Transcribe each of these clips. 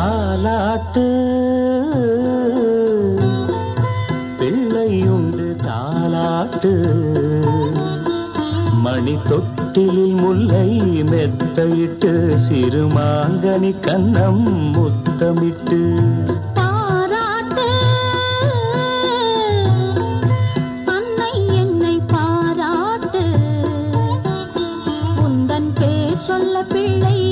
தாலாட்டு. பிள்ளையுண்டு தாலாட்டு. மணி தொட்டிலில் முல்லை மெத்தையிட்டு சிறுமாங்கனி கண்ணம் முத்தமிட்டு. சொல்ல பிள்ளை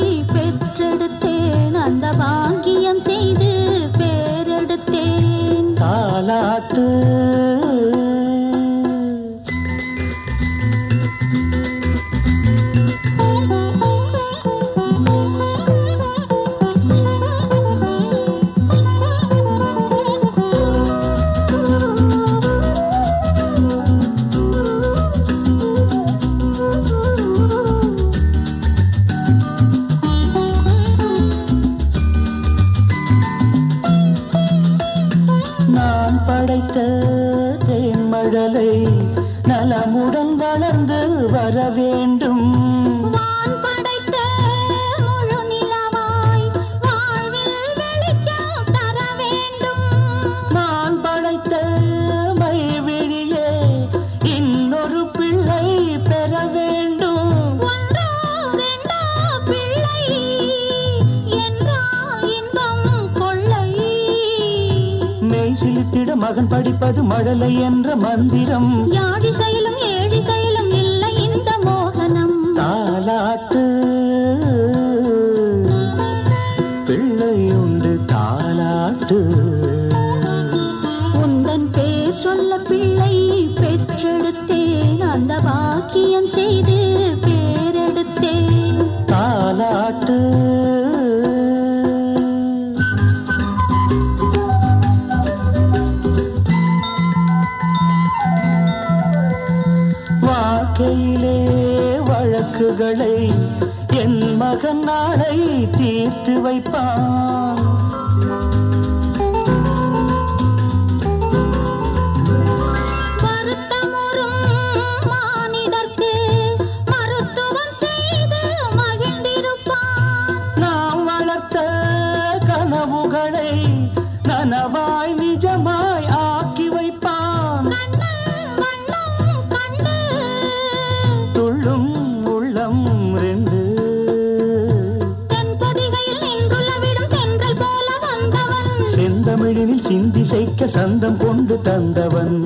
நான் படைத்த தேன்மழலை நலமுடன் வளர்ந்து வர வேண்டும். வான் படைத்த மெய் சிலித்திட மகன் படிப்பது மழலை என்ற மந்திரம். யாழி செயலும் ஏழி செயலும் இல்லை இந்த மோகனம். தாலாட்டு. பிள்ளையுண்டு தாலாட்டு. உந்தன் பேர் சொல்ல பிள்ளை பெற்றெடுத்தேன். அந்த பாக்கியம் செய்து வாழ்க்கையிலே வழக்குகளை என் மகன் நாளை தீர்த்து வைப்பான். கனவுகளை நனவாய் நிஜமாய் துள்ளும் உள்ளம் ரெண்டு. செந்தமிழினில் சிந்தி செய்க சந்தம் கொண்டு தந்தவன்.